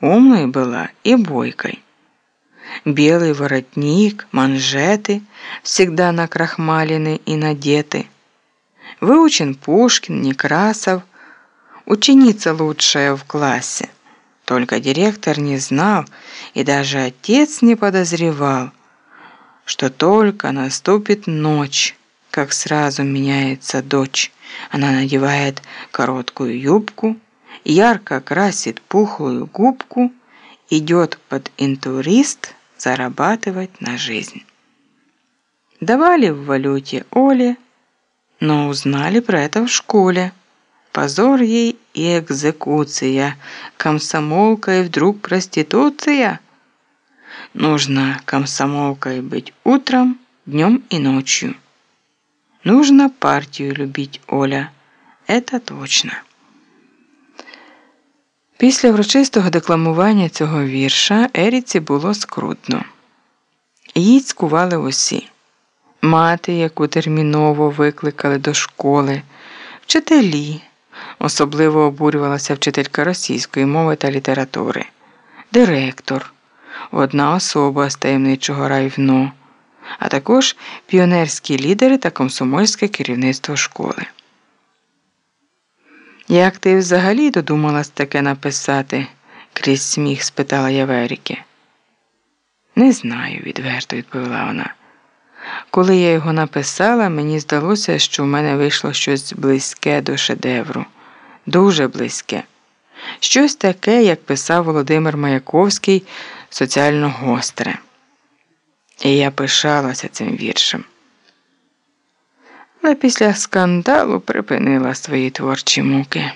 Умной была и бойкой. Белый воротник, манжеты, всегда накрахмалены и надеты. Выучен Пушкин, Некрасов, ученица лучшая в классе. Только директор не знал, и даже отец не подозревал, что только наступит ночь, как сразу меняется дочь. Она надевает короткую юбку, ярко красит пухлую губку, идет под интурист зарабатывать на жизнь. Давали в валюте Оле, но узнали про это в школе. Позор ей и экзекуция, комсомолка и вдруг проституция. Нужно комсомолкой быть утром, днем и ночью. Нужно партию любить Оля. Это точно. Після врочистого декламування цього вірша Еріці було скрутно. Їй цькували усі мати, яку терміново викликали до школи, вчителі. Особливо обурювалася вчителька російської мови та літератури, директор, одна особа з таємничого райвно, а також піонерські лідери та комсомольське керівництво школи. Як ти взагалі додумалась таке написати? крізь сміх спитала я Веріки. Не знаю, відверто відповіла вона. Коли я його написала, мені здалося, що в мене вийшло щось близьке до шедевру, дуже близьке. Щось таке, як писав Володимир Маяковський, соціально гостре. І я пишалася цим віршем. Але після скандалу припинила свої творчі муки.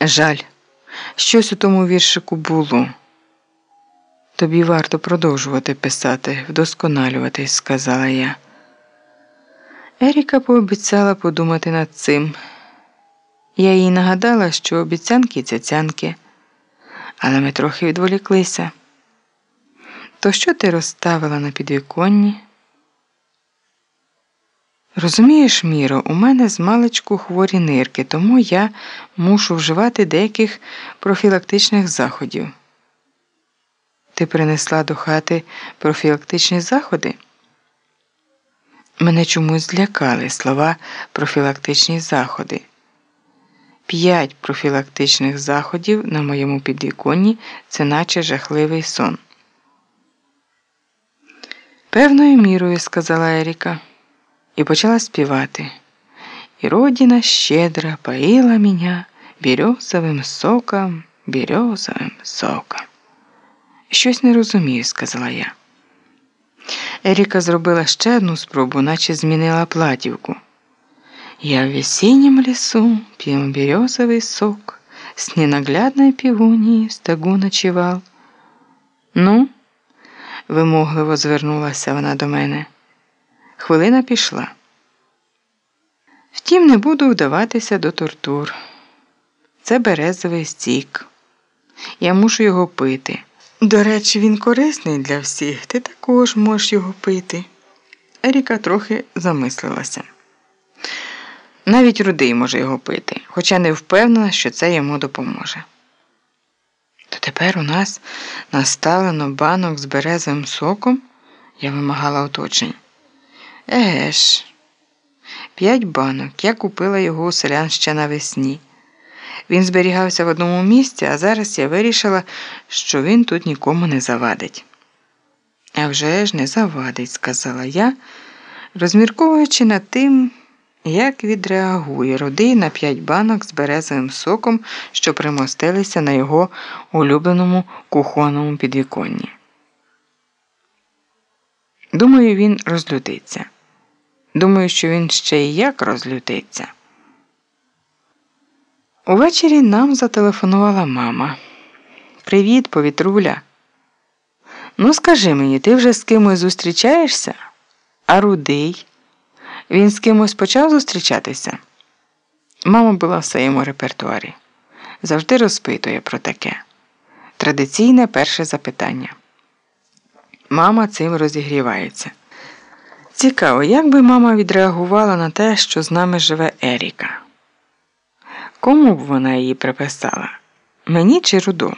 Жаль, щось у тому віршику було. Тобі варто продовжувати писати, вдосконалюватись, сказала я. Еріка пообіцяла подумати над цим. Я їй нагадала, що обіцянки цяцянки, але ми трохи відволіклися. То що ти розставила на підвіконні? Розумієш, Міро, у мене з маличку хворі нирки, тому я мушу вживати деяких профілактичних заходів. Ти принесла до хати профілактичні заходи? Мене чомусь злякали слова профілактичні заходи. П'ять профілактичних заходів на моєму підвіконні це наче жахливий сон. Певною мірою, сказала Еріка, і почала співати. І родина щедра поїла мене березовим соком, березовим соком. Щось не розумію, сказала я. Еріка зробила ще одну спробу, наче змінила платівку. Я в весеннем лесу пил березовый сок, С ненаглядной півунії в стогу ночевал. Ну, вимогливо звернулася вона до мене. Хвилина пішла. Втім, не буду вдаватися до тортур. Це березовий стік. Я мушу його пити. До речі, він корисний для всіх, ти також можеш його пити. Еріка трохи замислилася. Навіть рудий може його пити, хоча не впевнена, що це йому допоможе. То тепер у нас наставлено банок з березовим соком, я вимагала оточень. Еге ж, п'ять банок. Я купила його у селян ще навесні. Він зберігався в одному місці, а зараз я вирішила, що він тут нікому не завадить. «А вже ж не завадить, сказала я, розмірковуючи над тим, як відреагує родий на п'ять банок з березовим соком, що примостилися на його улюбленому кухонному підвіконні. Думаю, він розлютиться. Думаю, що він ще й як розлютиться. Увечері нам зателефонувала мама. Привіт, повітруля. Ну, скажи мені, ти вже з кимось зустрічаєшся? А рудий? Він з кимось почав зустрічатися? Мама була в своєму репертуарі. Завжди розпитує про таке. Традиційне перше запитання. Мама цим розігрівається. Цікаво, як би мама відреагувала на те, що з нами живе Еріка. Кому б вона її приписала? Мені чи рудому?